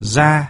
da